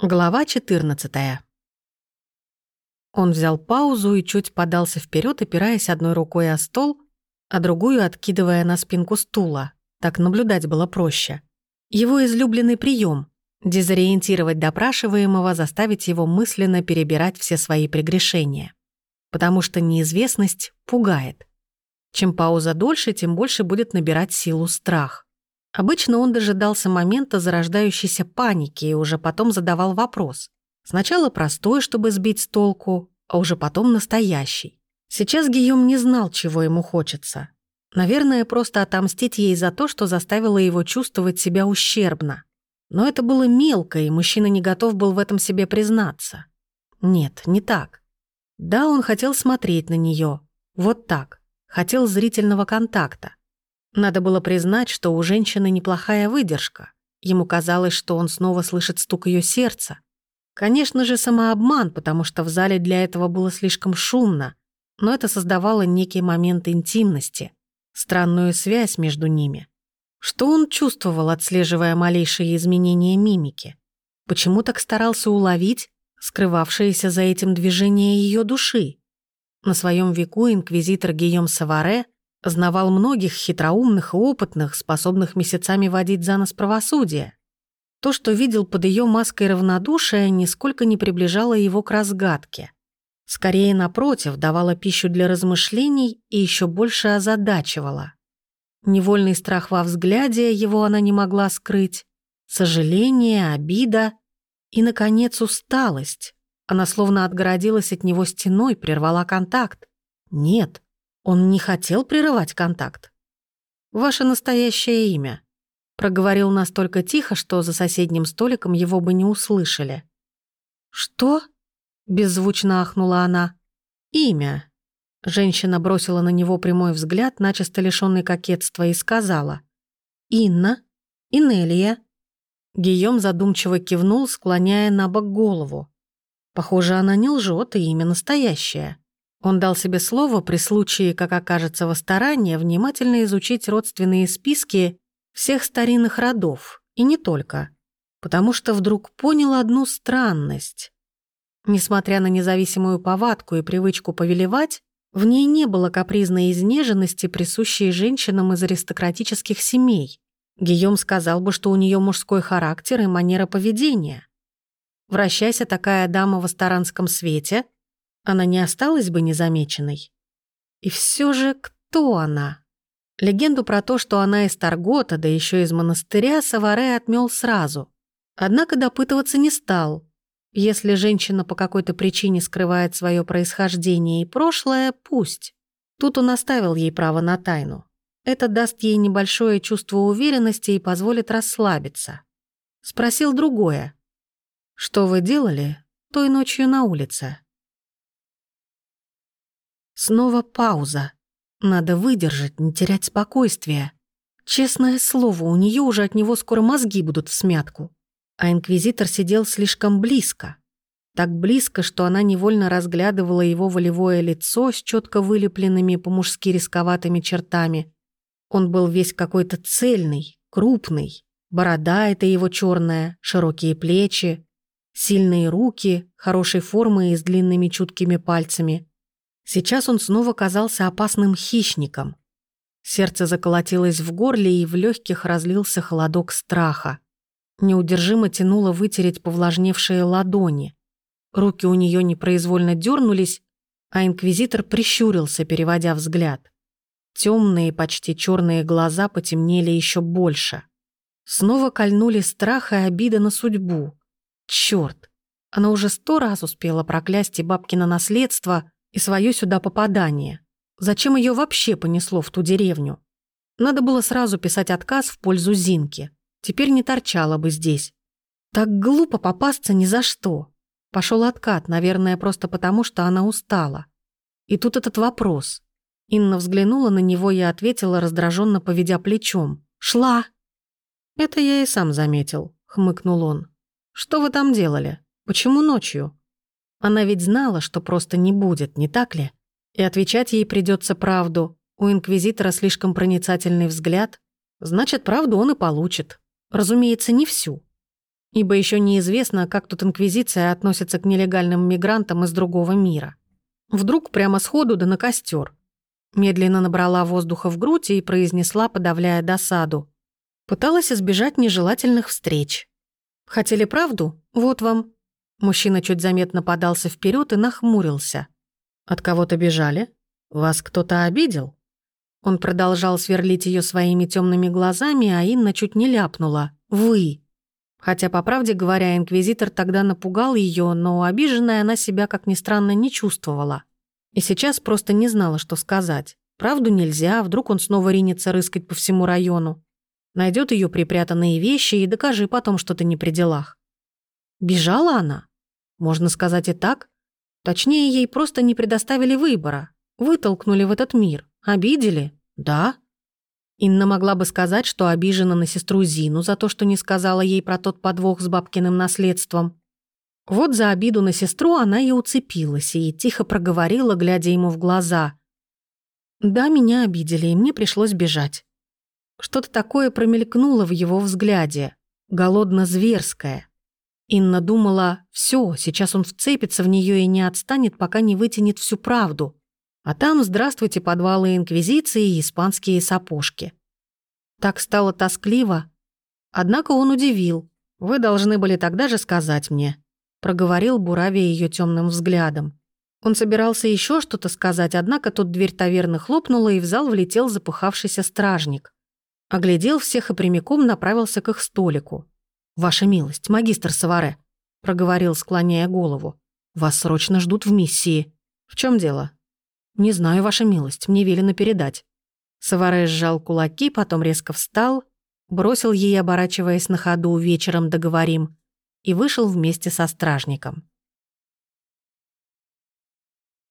Глава 14. Он взял паузу и чуть подался вперед, опираясь одной рукой о стол, а другую откидывая на спинку стула. Так наблюдать было проще. Его излюбленный прием — дезориентировать допрашиваемого, заставить его мысленно перебирать все свои прегрешения. Потому что неизвестность пугает. Чем пауза дольше, тем больше будет набирать силу страх. Обычно он дожидался момента зарождающейся паники и уже потом задавал вопрос. Сначала простой, чтобы сбить с толку, а уже потом настоящий. Сейчас Гийом не знал, чего ему хочется. Наверное, просто отомстить ей за то, что заставило его чувствовать себя ущербно. Но это было мелко, и мужчина не готов был в этом себе признаться. Нет, не так. Да, он хотел смотреть на нее. Вот так. Хотел зрительного контакта. Надо было признать, что у женщины неплохая выдержка. Ему казалось, что он снова слышит стук ее сердца. Конечно же, самообман, потому что в зале для этого было слишком шумно, но это создавало некий момент интимности, странную связь между ними. Что он чувствовал, отслеживая малейшие изменения мимики? Почему так старался уловить скрывавшееся за этим движение ее души? На своем веку инквизитор Гийом Саваре – Знавал многих хитроумных и опытных, способных месяцами водить за нос правосудие. То, что видел под ее маской равнодушия, нисколько не приближало его к разгадке. Скорее, напротив, давало пищу для размышлений и еще больше озадачивало. Невольный страх во взгляде его она не могла скрыть, сожаление, обида и, наконец, усталость. Она словно отгородилась от него стеной, прервала контакт. Нет, он не хотел прерывать контакт. «Ваше настоящее имя», — проговорил настолько тихо, что за соседним столиком его бы не услышали. «Что?» — беззвучно ахнула она. «Имя». Женщина бросила на него прямой взгляд, начисто лишённый кокетства, и сказала. «Инна? Инелия?» Гийом задумчиво кивнул, склоняя на бок голову. Похоже, она не лжет, и имя настоящее. Он дал себе слово при случае, как окажется во старании, внимательно изучить родственные списки всех старинных родов, и не только, потому что вдруг понял одну странность. Несмотря на независимую повадку и привычку повелевать, в ней не было капризной изнеженности, присущей женщинам из аристократических семей. Гийом сказал бы, что у нее мужской характер и манера поведения. Вращайся такая дама в астаранском свете — она не осталась бы незамеченной. И все же кто она? Легенду про то, что она из Таргота, да еще из монастыря, Саваре отмел сразу. Однако допытываться не стал. Если женщина по какой-то причине скрывает свое происхождение и прошлое, пусть. Тут он оставил ей право на тайну. Это даст ей небольшое чувство уверенности и позволит расслабиться. Спросил другое. «Что вы делали той ночью на улице?» Снова пауза. Надо выдержать, не терять спокойствие. Честное слово, у нее уже от него скоро мозги будут в смятку. А инквизитор сидел слишком близко. Так близко, что она невольно разглядывала его волевое лицо с четко вылепленными по-мужски рисковатыми чертами. Он был весь какой-то цельный, крупный. Борода это его черная, широкие плечи, сильные руки, хорошей формы и с длинными чуткими пальцами. Сейчас он снова казался опасным хищником. Сердце заколотилось в горле, и в легких разлился холодок страха. Неудержимо тянуло вытереть повлажневшие ладони. Руки у нее непроизвольно дернулись, а инквизитор прищурился, переводя взгляд. Темные, почти черные глаза потемнели еще больше. Снова кольнули страх и обида на судьбу. Черт! Она уже сто раз успела проклясть и бабкино наследство, и свое сюда попадание. Зачем ее вообще понесло в ту деревню? Надо было сразу писать отказ в пользу Зинки. Теперь не торчала бы здесь. Так глупо попасться ни за что. Пошел откат, наверное, просто потому, что она устала. И тут этот вопрос. Инна взглянула на него и ответила, раздраженно поведя плечом. «Шла!» «Это я и сам заметил», — хмыкнул он. «Что вы там делали? Почему ночью?» Она ведь знала, что просто не будет, не так ли? И отвечать ей придется правду. У инквизитора слишком проницательный взгляд. Значит, правду он и получит. Разумеется, не всю. ибо еще неизвестно, как тут Инквизиция относится к нелегальным мигрантам из другого мира. Вдруг прямо сходу да на костер. Медленно набрала воздуха в грудь и произнесла, подавляя досаду. Пыталась избежать нежелательных встреч. Хотели правду? Вот вам. Мужчина чуть заметно подался вперед и нахмурился. От кого-то бежали? Вас кто-то обидел? Он продолжал сверлить ее своими темными глазами, а Инна чуть не ляпнула. «Вы!» Хотя, по правде говоря, инквизитор тогда напугал ее, но обиженная она себя, как ни странно, не чувствовала. И сейчас просто не знала, что сказать. Правду нельзя, вдруг он снова ринется рыскать по всему району. Найдет ее припрятанные вещи и докажи потом, что ты не при делах. Бежала она? Можно сказать и так. Точнее, ей просто не предоставили выбора. Вытолкнули в этот мир. Обидели? Да. Инна могла бы сказать, что обижена на сестру Зину за то, что не сказала ей про тот подвох с бабкиным наследством. Вот за обиду на сестру она и уцепилась, и тихо проговорила, глядя ему в глаза. «Да, меня обидели, и мне пришлось бежать». Что-то такое промелькнуло в его взгляде, голодно-зверское. Инна думала, все, сейчас он вцепится в нее и не отстанет, пока не вытянет всю правду. А там здравствуйте подвалы Инквизиции и испанские сапожки. Так стало тоскливо. Однако он удивил. «Вы должны были тогда же сказать мне», — проговорил Буравия ее темным взглядом. Он собирался еще что-то сказать, однако тут дверь таверны хлопнула, и в зал влетел запыхавшийся стражник. Оглядел всех и прямиком направился к их столику. «Ваша милость, магистр Саваре», — проговорил, склоняя голову. «Вас срочно ждут в миссии. В чем дело?» «Не знаю, ваша милость, мне велено передать». Саваре сжал кулаки, потом резко встал, бросил ей, оборачиваясь на ходу «вечером договорим», и вышел вместе со стражником.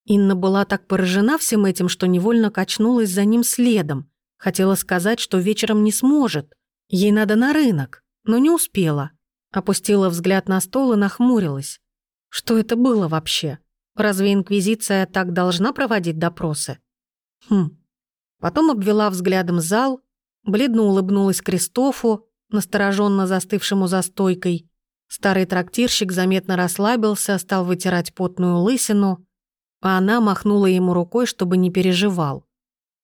Инна была так поражена всем этим, что невольно качнулась за ним следом. Хотела сказать, что вечером не сможет. Ей надо на рынок, но не успела. Опустила взгляд на стол и нахмурилась. Что это было вообще? Разве Инквизиция так должна проводить допросы? Хм. Потом обвела взглядом зал, бледно улыбнулась Кристофу, настороженно застывшему за стойкой. Старый трактирщик заметно расслабился, стал вытирать потную лысину, а она махнула ему рукой, чтобы не переживал.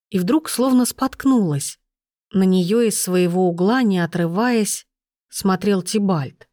И вдруг словно споткнулась. На нее из своего угла, не отрываясь, смотрел Тибальт.